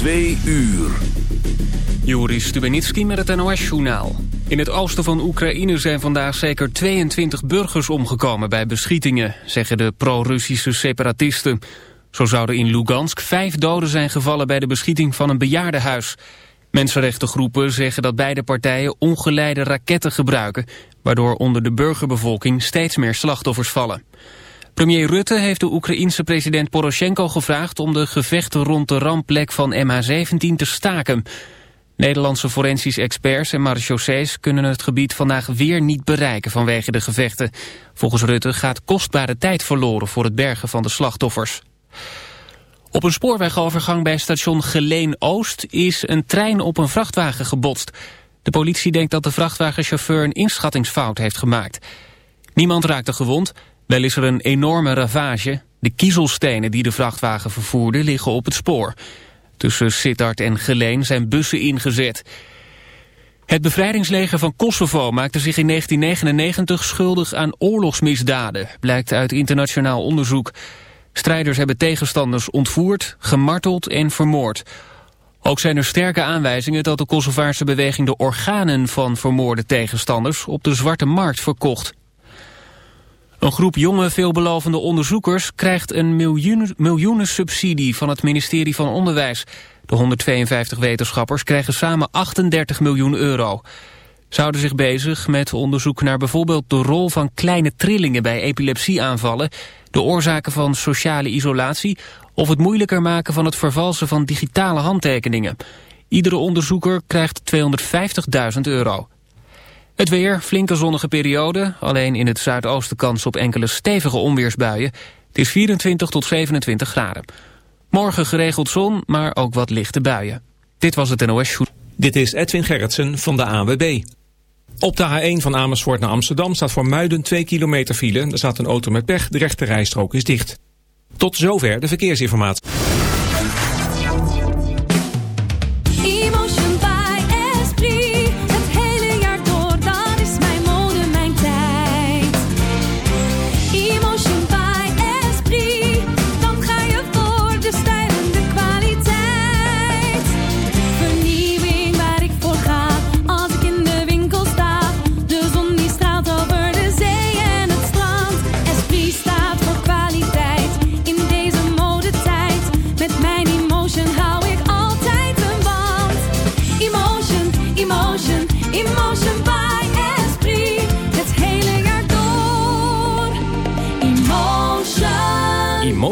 Twee uur. Joris Stubenitski met het NOS-journaal. In het oosten van Oekraïne zijn vandaag zeker 22 burgers omgekomen bij beschietingen, zeggen de pro-Russische separatisten. Zo zouden in Lugansk vijf doden zijn gevallen bij de beschieting van een bejaardenhuis. Mensenrechtengroepen zeggen dat beide partijen ongeleide raketten gebruiken, waardoor onder de burgerbevolking steeds meer slachtoffers vallen. Premier Rutte heeft de Oekraïense president Poroshenko gevraagd om de gevechten rond de rampplek van MH17 te staken. Nederlandse forensisch experts en marechaussees kunnen het gebied vandaag weer niet bereiken vanwege de gevechten. Volgens Rutte gaat kostbare tijd verloren voor het bergen van de slachtoffers. Op een spoorwegovergang bij station Geleen-Oost is een trein op een vrachtwagen gebotst. De politie denkt dat de vrachtwagenchauffeur een inschattingsfout heeft gemaakt. Niemand raakte gewond, wel is er een enorme ravage. De kiezelstenen die de vrachtwagen vervoerden liggen op het spoor. Tussen Sittard en Geleen zijn bussen ingezet. Het bevrijdingsleger van Kosovo maakte zich in 1999 schuldig aan oorlogsmisdaden, blijkt uit internationaal onderzoek. Strijders hebben tegenstanders ontvoerd, gemarteld en vermoord. Ook zijn er sterke aanwijzingen dat de Kosovaarse beweging de organen van vermoorde tegenstanders op de zwarte markt verkocht. Een groep jonge, veelbelovende onderzoekers krijgt een miljoen, miljoenensubsidie van het ministerie van Onderwijs. De 152 wetenschappers krijgen samen 38 miljoen euro. Ze houden zich bezig met onderzoek naar bijvoorbeeld de rol van kleine trillingen bij epilepsieaanvallen, de oorzaken van sociale isolatie of het moeilijker maken van het vervalsen van digitale handtekeningen. Iedere onderzoeker krijgt 250.000 euro. Het weer, flinke zonnige periode. Alleen in het zuidoosten kans op enkele stevige onweersbuien. Het is 24 tot 27 graden. Morgen geregeld zon, maar ook wat lichte buien. Dit was het NOS Shoot. Dit is Edwin Gerritsen van de ANWB. Op de A1 van Amersfoort naar Amsterdam staat voor Muiden 2 kilometer file. Er staat een auto met pech, de rechte rijstrook is dicht. Tot zover de verkeersinformatie.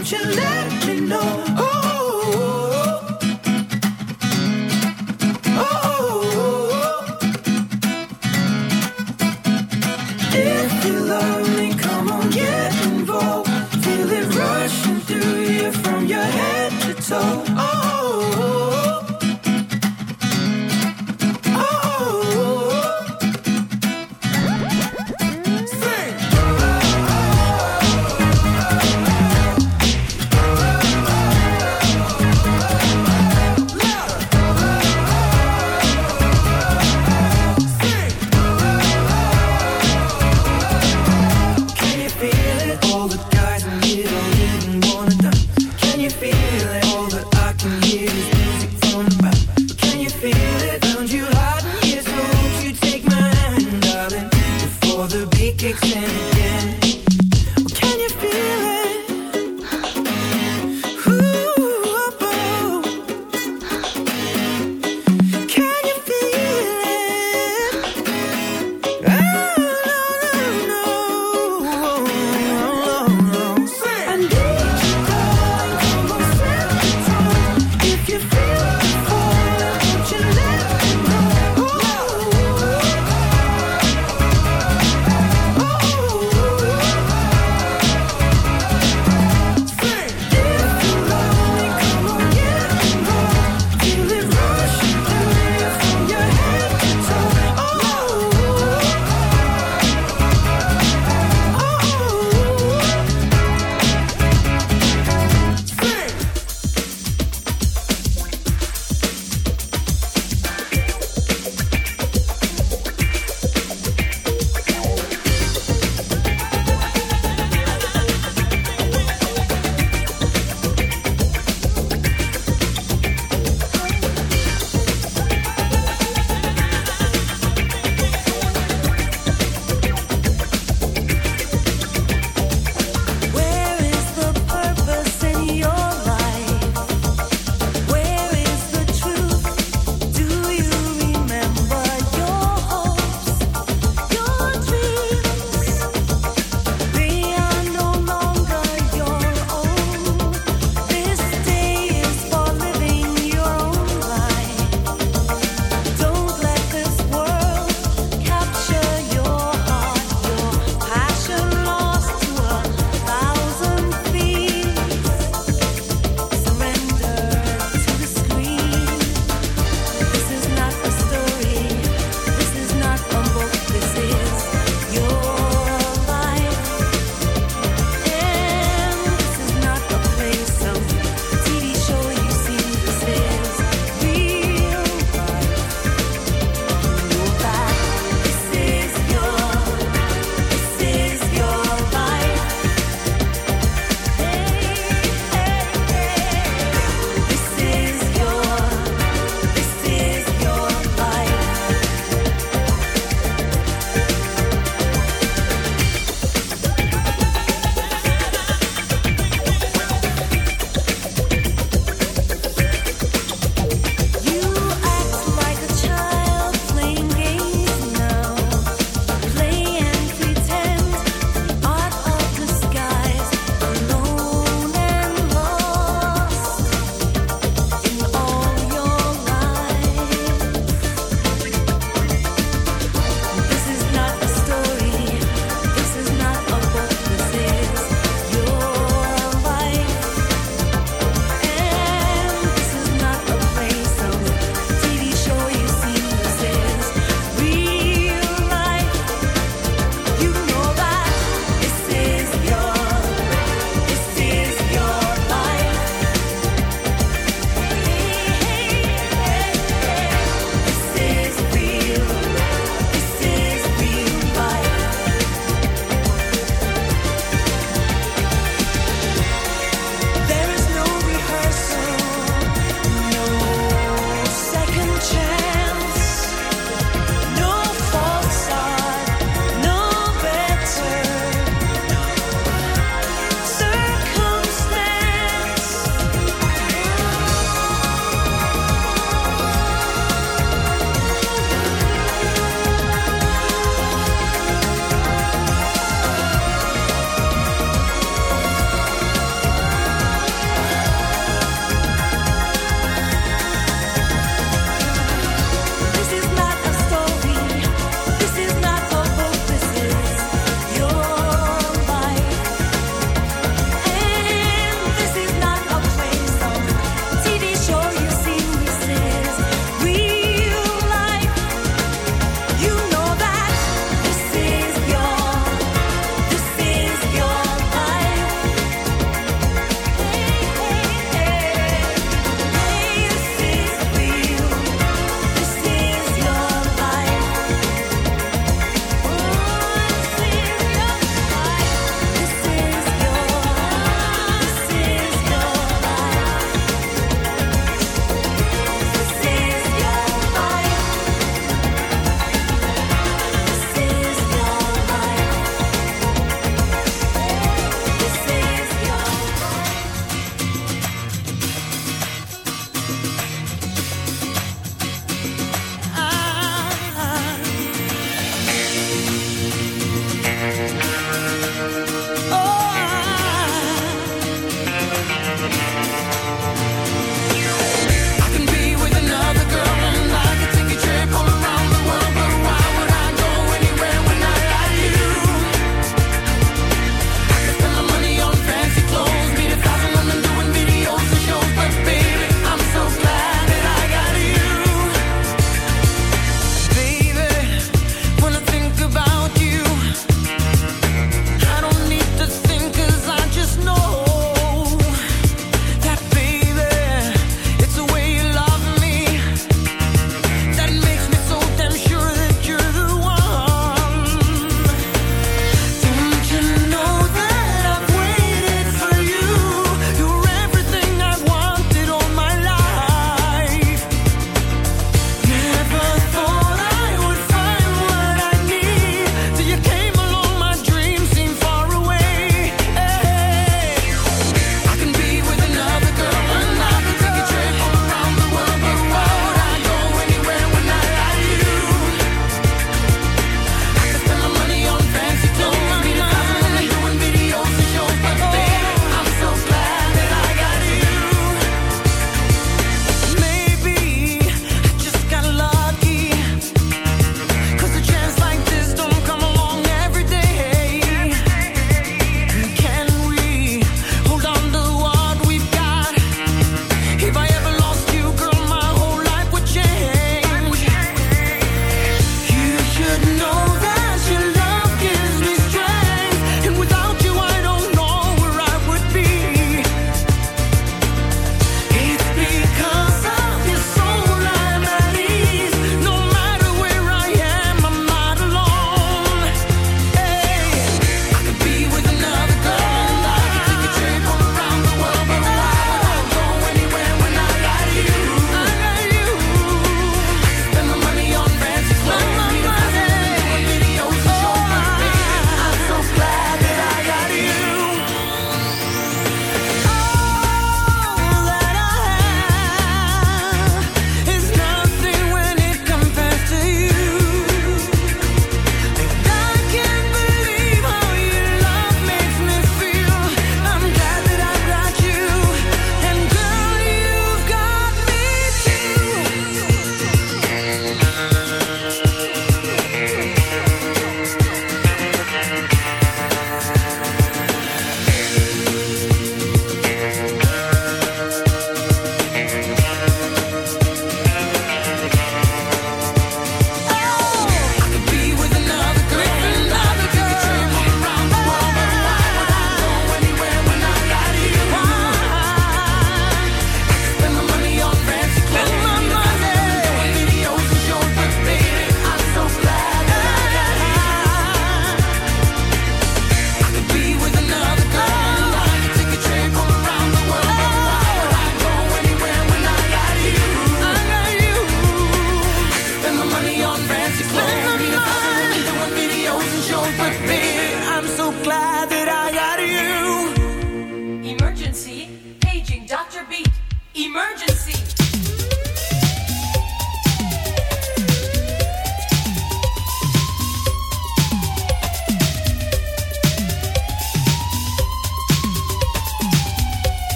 won't you let me know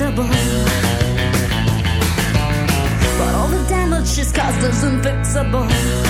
comfortable. But all the damage she's caused is unfixable.